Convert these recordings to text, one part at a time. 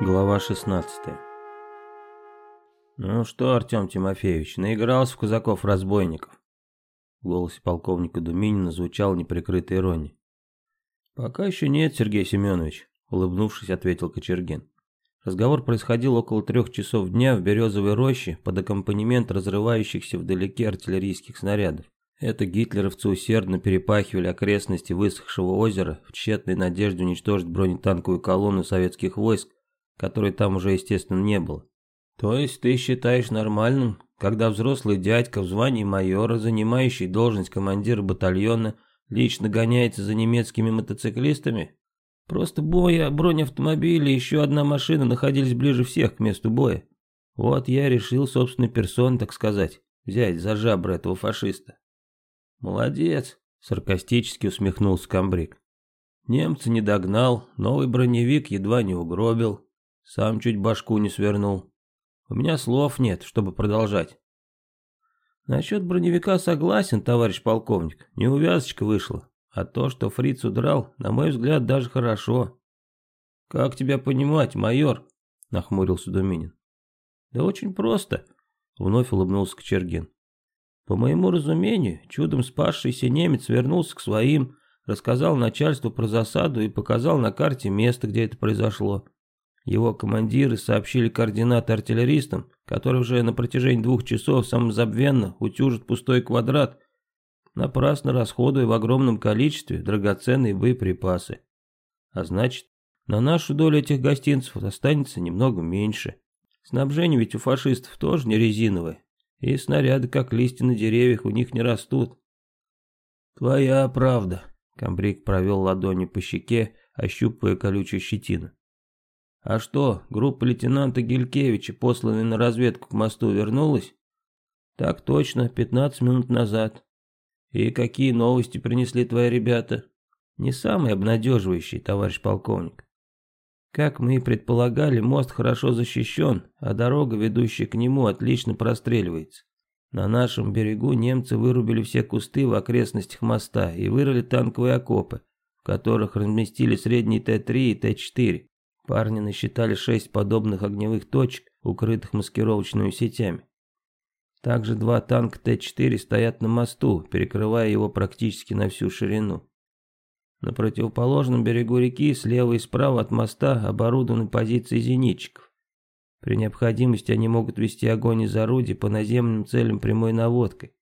Глава 16 «Ну что, Артем Тимофеевич, наигрался в казаков-разбойников?» В голосе полковника Думинина звучала неприкрытая ирония. «Пока еще нет, Сергей Семенович», — улыбнувшись, ответил Кочергин. Разговор происходил около трех часов дня в Березовой роще под аккомпанемент разрывающихся вдалеке артиллерийских снарядов. Это гитлеровцы усердно перепахивали окрестности высохшего озера в тщетной надежде уничтожить бронетанковую колонну советских войск, которой там уже, естественно, не было. То есть ты считаешь нормальным, когда взрослый дядька в звании майора, занимающий должность командира батальона, лично гоняется за немецкими мотоциклистами? Просто боя, бронеавтомобили и еще одна машина находились ближе всех к месту боя. Вот я решил собственной персоной, так сказать, взять за жабры этого фашиста. Молодец, саркастически усмехнулся комбриг. Немца не догнал, новый броневик едва не угробил, сам чуть башку не свернул. У меня слов нет, чтобы продолжать. Насчет броневика согласен, товарищ полковник. Неувязочка вышла. А то, что фриц удрал, на мой взгляд, даже хорошо. Как тебя понимать, майор? Нахмурился Думинин. Да очень просто, вновь улыбнулся Кочергин. По моему разумению, чудом спасшийся немец вернулся к своим, рассказал начальству про засаду и показал на карте место, где это произошло. Его командиры сообщили координаты артиллеристам, которые уже на протяжении двух часов самозабвенно утюжат пустой квадрат, напрасно расходуя в огромном количестве драгоценные боеприпасы. А значит, на нашу долю этих гостинцев останется немного меньше. Снабжение ведь у фашистов тоже не резиновое, и снаряды, как листья на деревьях, у них не растут. «Твоя правда», — комбриг провел ладонью по щеке, ощупывая колючую щетину. А что, группа лейтенанта Гелькевича, посланная на разведку к мосту, вернулась? Так точно, 15 минут назад. И какие новости принесли твои ребята? Не самые обнадеживающие, товарищ полковник. Как мы и предполагали, мост хорошо защищен, а дорога, ведущая к нему, отлично простреливается. На нашем берегу немцы вырубили все кусты в окрестностях моста и вырыли танковые окопы, в которых разместили средний Т-3 и Т-4. Парни насчитали шесть подобных огневых точек, укрытых маскировочными сетями. Также два танка Т-4 стоят на мосту, перекрывая его практически на всю ширину. На противоположном берегу реки слева и справа от моста оборудованы позиции зенитчиков. При необходимости они могут вести огонь из орудий по наземным целям прямой наводкой.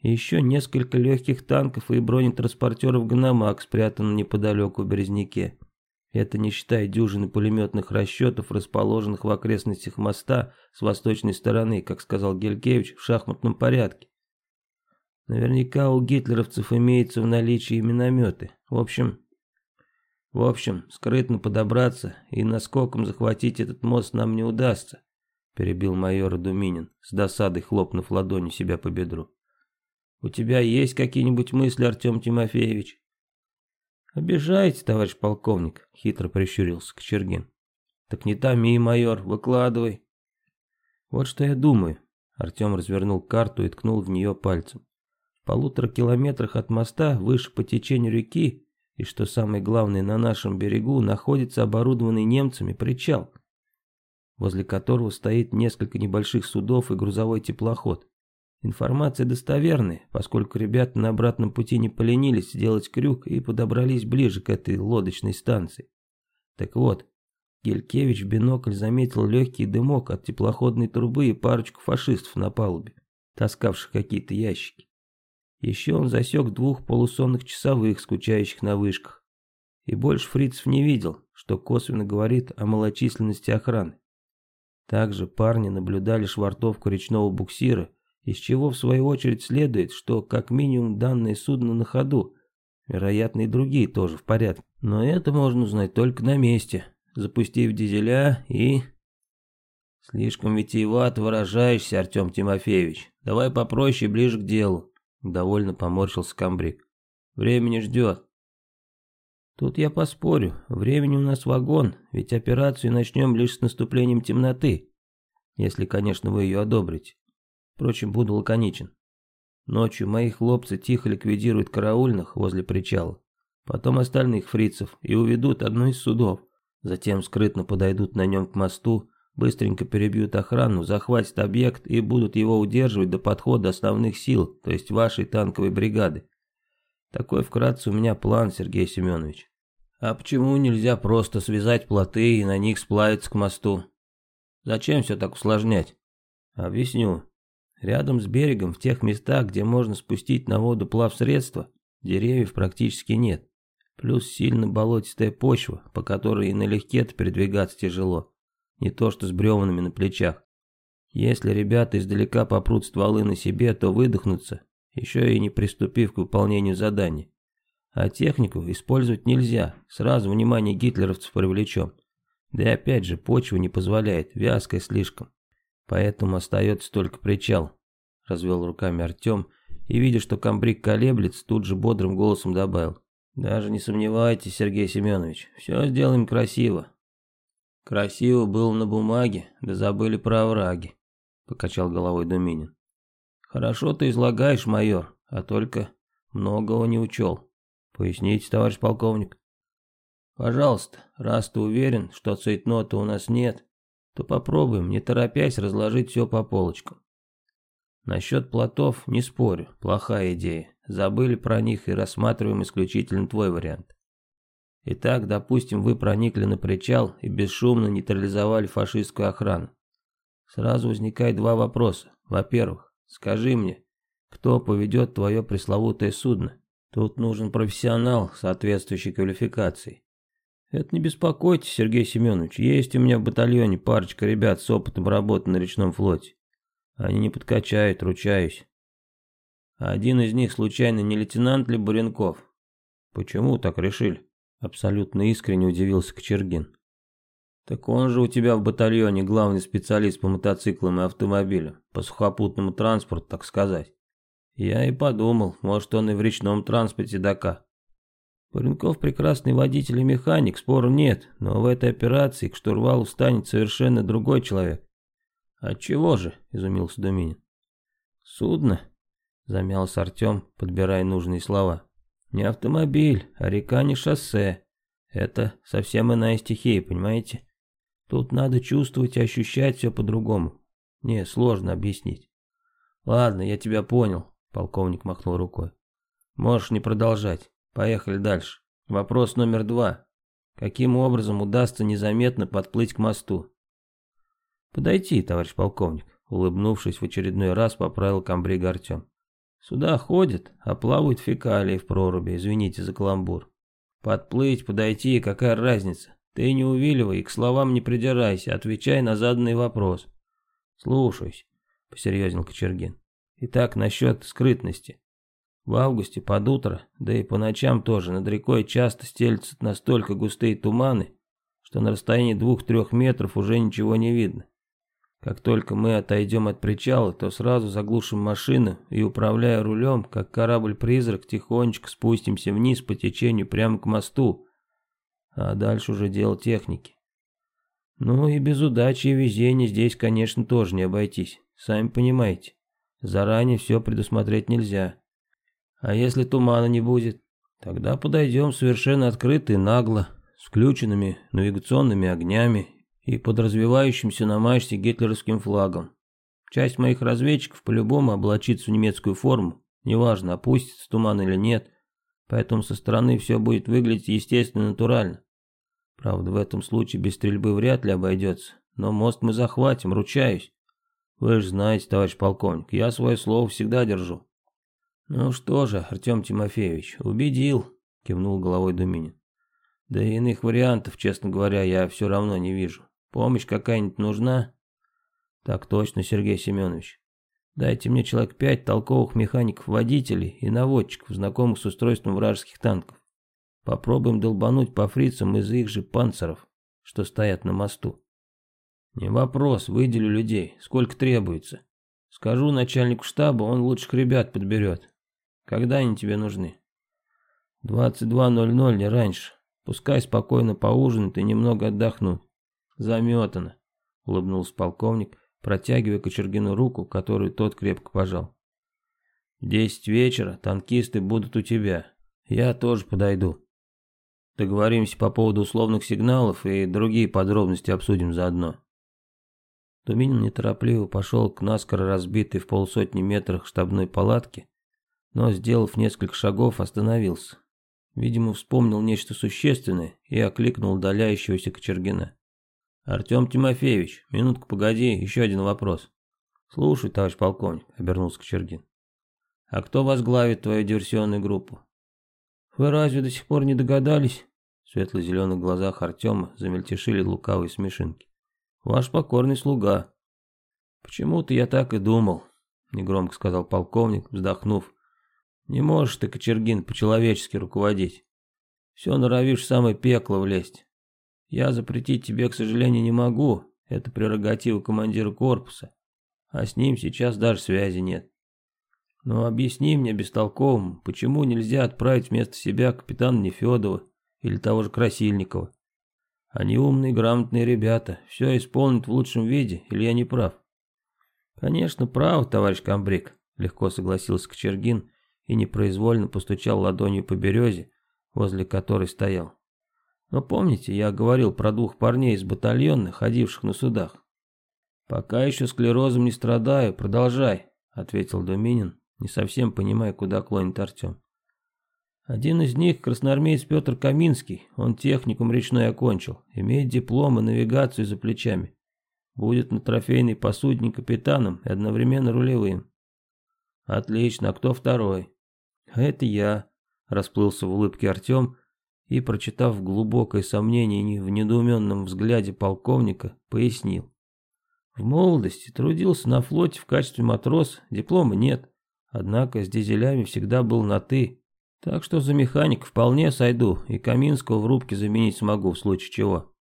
И еще несколько легких танков и бронетранспортеров «Ганамак» спрятаны неподалеку в Березняке. Это не считая дюжины пулеметных расчетов, расположенных в окрестностях моста с восточной стороны, как сказал Гелькевич, в шахматном порядке. Наверняка у гитлеровцев имеются в наличии минометы. В общем, в общем, скрытно подобраться и наскоком захватить этот мост нам не удастся, перебил майор Думинин, с досадой хлопнув ладонью себя по бедру. У тебя есть какие-нибудь мысли, Артем Тимофеевич? «Обижаете, товарищ полковник», — хитро прищурился Кочергин. «Так не томи, майор, выкладывай». «Вот что я думаю». Артем развернул карту и ткнул в нее пальцем. В полутора километрах от моста, выше по течению реки, и что самое главное, на нашем берегу, находится оборудованный немцами причал, возле которого стоит несколько небольших судов и грузовой теплоход. Информация достоверная, поскольку ребята на обратном пути не поленились сделать крюк и подобрались ближе к этой лодочной станции. Так вот, Гелькевич в бинокль заметил легкий дымок от теплоходной трубы и парочку фашистов на палубе, таскавших какие-то ящики. Еще он засек двух полусонных часовых, скучающих на вышках. И больше фрицев не видел, что косвенно говорит о малочисленности охраны. Также парни наблюдали швартовку речного буксира из чего в свою очередь следует, что как минимум данное судно на ходу, вероятно и другие тоже в порядке. Но это можно узнать только на месте, запустив дизеля и... Слишком витиевато выражаешься, Артем Тимофеевич. Давай попроще, ближе к делу. Довольно поморщился комбриг. Времени ждет. Тут я поспорю, времени у нас вагон, ведь операцию начнем лишь с наступлением темноты. Если, конечно, вы ее одобрите. Впрочем, буду лаконичен. Ночью мои хлопцы тихо ликвидируют караульных возле причала, потом остальных фрицев и уведут одно из судов. Затем скрытно подойдут на нем к мосту, быстренько перебьют охрану, захватят объект и будут его удерживать до подхода основных сил, то есть вашей танковой бригады. Такой вкратце у меня план, Сергей Семенович. А почему нельзя просто связать плоты и на них сплавиться к мосту? Зачем все так усложнять? Объясню. Рядом с берегом, в тех местах, где можно спустить на воду плавсредства, деревьев практически нет. Плюс сильно болотистая почва, по которой и налегке-то передвигаться тяжело. Не то что с бревнами на плечах. Если ребята издалека попрут стволы на себе, то выдохнутся, еще и не приступив к выполнению задания. А технику использовать нельзя, сразу внимание гитлеровцев привлечем. Да и опять же, почва не позволяет, вязкая слишком. Поэтому остается только причал. Развел руками Артем и, видя, что комбриг колеблется, тут же бодрым голосом добавил. Даже не сомневайтесь, Сергей Семенович, все сделаем красиво. Красиво было на бумаге, да забыли про овраги, покачал головой Думинин. Хорошо ты излагаешь, майор, а только многого не учел. Поясните, товарищ полковник. Пожалуйста, раз ты уверен, что цейтнота у нас нет, то попробуем, не торопясь, разложить все по полочкам. Насчет плотов не спорю, плохая идея. Забыли про них и рассматриваем исключительно твой вариант. Итак, допустим, вы проникли на причал и бесшумно нейтрализовали фашистскую охрану. Сразу возникает два вопроса. Во-первых, скажи мне, кто поведет твое пресловутое судно? Тут нужен профессионал соответствующей квалификацией. Это не беспокойтесь, Сергей Семенович, есть у меня в батальоне парочка ребят с опытом работы на речном флоте. Они не подкачают, ручаюсь. Один из них случайно не лейтенант ли Буренков? Почему так решили? Абсолютно искренне удивился Кочергин. Так он же у тебя в батальоне главный специалист по мотоциклам и автомобилям, по сухопутному транспорту, так сказать. Я и подумал, может он и в речном транспорте дака. Буренков прекрасный водитель и механик, спору нет, но в этой операции к штурвалу станет совершенно другой человек. «Отчего же?» – изумился Думинин. «Судно?» – замялся Артем, подбирая нужные слова. «Не автомобиль, а река не шоссе. Это совсем иная стихия, понимаете? Тут надо чувствовать и ощущать все по-другому. Не, сложно объяснить». «Ладно, я тебя понял», – полковник махнул рукой. «Можешь не продолжать. Поехали дальше. Вопрос номер два. Каким образом удастся незаметно подплыть к мосту?» «Подойти, товарищ полковник», улыбнувшись в очередной раз, поправил комбриг Артем. «Сюда ходят, а плавают фекалии в проруби, извините за каламбур. Подплыть, подойти, какая разница? Ты не увиливай и к словам не придирайся, отвечай на заданный вопрос». «Слушаюсь», — посерьезнел Кочергин. «Итак, насчет скрытности. В августе под утро, да и по ночам тоже, над рекой часто стелются настолько густые туманы, что на расстоянии двух-трех метров уже ничего не видно. Как только мы отойдем от причала, то сразу заглушим машину и, управляя рулем, как корабль-призрак, тихонечко спустимся вниз по течению прямо к мосту. А дальше уже дело техники. Ну и без удачи и везения здесь, конечно, тоже не обойтись. Сами понимаете. Заранее все предусмотреть нельзя. А если тумана не будет, тогда подойдем совершенно открыто и нагло, с включенными навигационными огнями и под развивающимся на мачте гитлеровским флагом. Часть моих разведчиков по-любому облачится в немецкую форму, неважно, опустится туман или нет, поэтому со стороны все будет выглядеть естественно и натурально. Правда, в этом случае без стрельбы вряд ли обойдется, но мост мы захватим, ручаюсь. Вы же знаете, товарищ полковник, я свое слово всегда держу. Ну что же, Артем Тимофеевич, убедил, кивнул головой Думинин. Да и иных вариантов, честно говоря, я все равно не вижу. Помощь какая-нибудь нужна? Так точно, Сергей Семенович. Дайте мне человек пять толковых механиков-водителей и наводчиков, знакомых с устройством вражеских танков. Попробуем долбануть по фрицам из их же панцеров, что стоят на мосту. Не вопрос, выделю людей, сколько требуется. Скажу начальнику штаба, он лучших ребят подберет. Когда они тебе нужны? 22.00, не раньше. Пускай спокойно поужинают и немного отдохнут. Заметано, улыбнулся полковник, протягивая Кочергину руку, которую тот крепко пожал. Десять вечера танкисты будут у тебя. Я тоже подойду. Договоримся по поводу условных сигналов и другие подробности обсудим заодно. Думинин неторопливо пошел к наскоро разбитой в полсотни метрах штабной палатке, но, сделав несколько шагов, остановился. Видимо, вспомнил нечто существенное и окликнул удаляющегося Кочергина. «Артем Тимофеевич, минутку погоди, еще один вопрос». «Слушай, товарищ полковник», — обернулся Кочергин. «А кто возглавит твою диверсионную группу?» «Вы разве до сих пор не догадались?» В светло-зеленых глазах Артема замельтешили лукавые смешинки. «Ваш покорный слуга». «Почему-то я так и думал», — негромко сказал полковник, вздохнув. «Не можешь ты, Кочергин, по-человечески руководить. Все норовишь в самое пекло влезть. Я запретить тебе, к сожалению, не могу. Это прерогатива командира корпуса. А с ним сейчас даже связи нет. Но объясни мне бестолковым, почему нельзя отправить вместо себя капитана Нефедова или того же Красильникова? Они умные, грамотные ребята, все исполнят в лучшем виде, или я не прав? Конечно, прав, товарищ комбриг, легко согласился Кочергин и непроизвольно постучал ладонью по березе, возле которой стоял. Но помните, я говорил про двух парней из батальона, ходивших на судах? Пока еще склерозом не страдаю, продолжай, ответил Доминин, не совсем понимая, куда клонит Артем. Один из них красноармеец Петр Каминский, он техникум речной окончил, имеет диплом и навигацию за плечами. Будет на трофейной посудне капитаном и одновременно рулевым. Отлично, а кто второй? А это я, расплылся в улыбке Артем и, прочитав глубокое сомнение в недоуменном взгляде полковника, пояснил. В молодости трудился на флоте в качестве матроса, диплома нет. Однако с дизелями всегда был на «ты». Так что за механик вполне сойду, и Каминского в рубке заменить смогу в случае чего.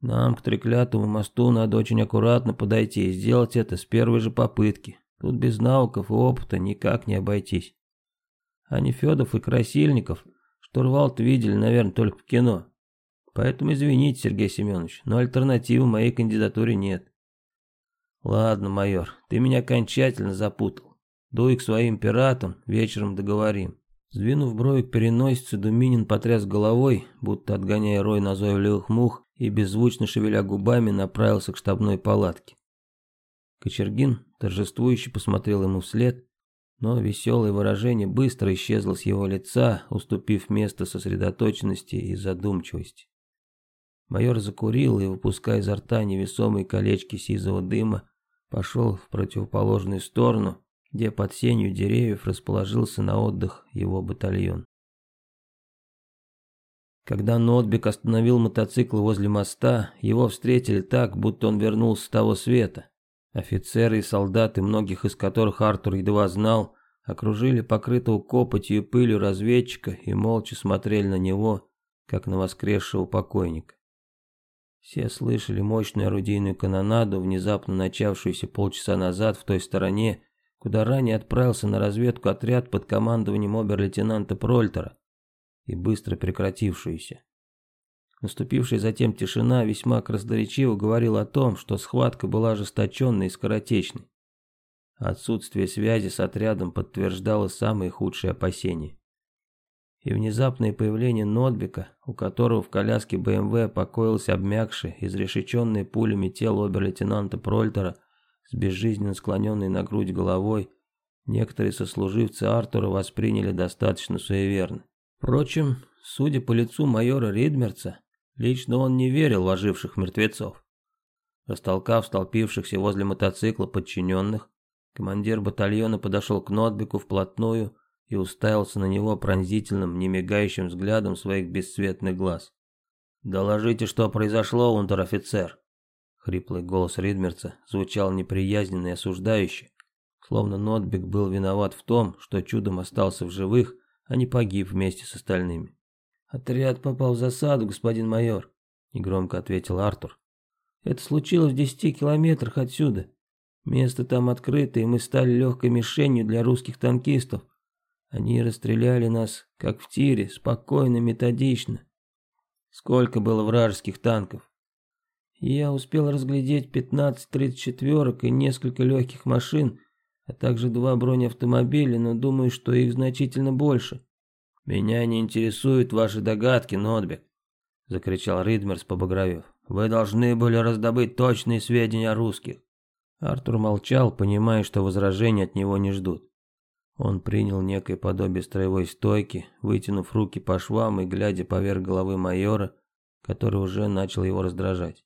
Нам к треклятому мосту надо очень аккуратно подойти и сделать это с первой же попытки. Тут без навыков и опыта никак не обойтись. А не Федов и Красильников штурвал-то видели, наверное, только в кино. Поэтому извините, Сергей Семенович, но альтернативы моей кандидатуре нет. Ладно, майор, ты меня окончательно запутал. Дуй к своим пиратам, вечером договорим. Сдвинув брови к переносице, Думинин потряс головой, будто отгоняя рой назойливых мух, и беззвучно шевеля губами направился к штабной палатке. Кочергин торжествующе посмотрел ему вслед, но веселое выражение быстро исчезло с его лица, уступив место сосредоточенности и задумчивости. Майор закурил и, выпуская изо рта невесомые колечки сизого дыма, пошел в противоположную сторону, где под сенью деревьев расположился на отдых его батальон. Когда Нотбек остановил мотоцикл возле моста, его встретили так, будто он вернулся с того света. Офицеры и солдаты, многих из которых Артур едва знал, окружили покрытого копотью и пылью разведчика и молча смотрели на него, как на воскресшего покойника. Все слышали мощную орудийную канонаду, внезапно начавшуюся полчаса назад в той стороне, куда ранее отправился на разведку отряд под командованием обер-лейтенанта Прольтера, и быстро прекратившуюся. Наступившая затем тишина весьма красноречиво говорила о том, что схватка была ожесточенной и скоротечной. Отсутствие связи с отрядом подтверждало самые худшие опасения. И внезапное появление Нотбека, у которого в коляске БМВ покоился обмякший, изрешеченный пулями тело обер-лейтенанта Прольтера, с безжизненно склоненной на грудь головой, некоторые сослуживцы Артура восприняли достаточно суеверно. Впрочем, судя по лицу майора Ридмерца, лично он не верил в оживших мертвецов. Растолкав столпившихся возле мотоцикла подчиненных, командир батальона подошел к Нотбеку вплотную и уставился на него пронзительным, немигающим взглядом своих бесцветных глаз. «Доложите, что произошло, унтер-офицер», Хриплый голос Ридмерца звучал неприязненно и осуждающе, словно Нотбек был виноват в том, что чудом остался в живых, а не погиб вместе с остальными. «Отряд попал в засаду, господин майор», — негромко ответил Артур. «Это случилось в десяти километрах отсюда. Место там открыто, и мы стали легкой мишенью для русских танкистов. Они расстреляли нас, как в тире, спокойно, методично. Сколько было вражеских танков? Я успел разглядеть 15 34 и несколько легких машин, а также два бронеавтомобиля, но думаю, что их значительно больше. «Меня не интересуют ваши догадки, Нотбек», — закричал Ридмерс, побагровев. «Вы должны были раздобыть точные сведения о русских». Артур молчал, понимая, что возражений от него не ждут. Он принял некое подобие строевой стойки, вытянув руки по швам и глядя поверх головы майора, который уже начал его раздражать.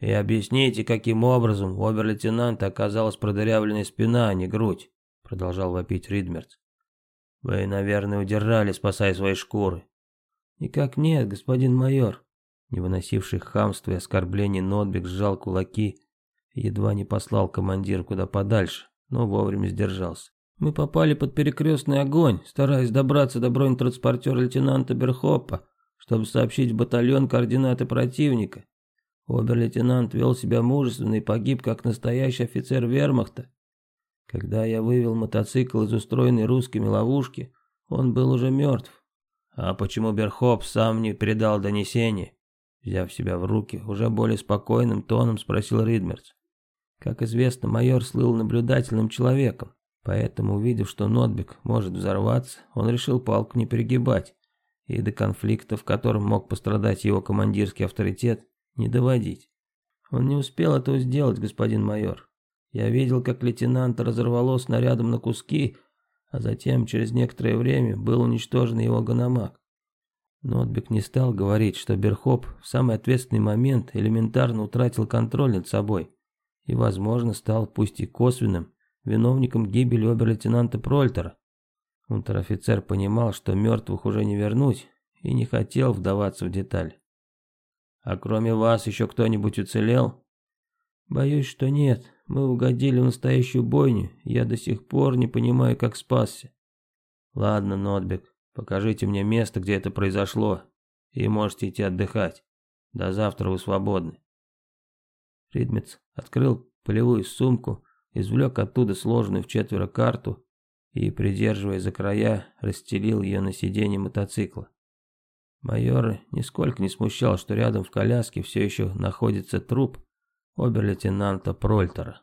«И объясните, каким образом у обер-лейтенанта оказалась продырявленная спина, а не грудь», продолжал вопить Ридмерц. «Вы, наверное, удержали, спасая свои шкуры». «Никак нет, господин майор». Не выносивший хамства и оскорблений Нотбек сжал кулаки едва не послал командир куда подальше, но вовремя сдержался. Мы попали под перекрестный огонь, стараясь добраться до бронетранспортера лейтенанта Берхоппа, чтобы сообщить в батальон координаты противника. Обер-лейтенант вел себя мужественно и погиб, как настоящий офицер вермахта. Когда я вывел мотоцикл из устроенной русскими ловушки, он был уже мертв. А почему Берхоп сам не передал донесение? Взяв себя в руки, уже более спокойным тоном спросил Ридмерц. Как известно, майор слыл наблюдательным человеком. Поэтому, увидев, что Нотбек может взорваться, он решил палку не перегибать и до конфликта, в котором мог пострадать его командирский авторитет, не доводить. Он не успел этого сделать, господин майор. Я видел, как лейтенант разорвало снарядом на куски, а затем, через некоторое время, был уничтожен его гономак. Нотбек не стал говорить, что Берхоп в самый ответственный момент элементарно утратил контроль над собой и, возможно, стал, пусть и косвенным, виновником гибели обер-лейтенанта Прольтера. Унтер-офицер понимал, что мертвых уже не вернуть, и не хотел вдаваться в детали. «А кроме вас еще кто-нибудь уцелел?» «Боюсь, что нет. Мы угодили в настоящую бойню. Я до сих пор не понимаю, как спасся». «Ладно, Нотбек, покажите мне место, где это произошло, и можете идти отдыхать. До завтра вы свободны». Ридмец открыл полевую сумку, извлек оттуда сложенную в четверо карту и, придерживая за края, расстелил ее на сиденье мотоцикла. Майора нисколько не смущал, что рядом в коляске все еще находится труп обер-лейтенанта Прольтера.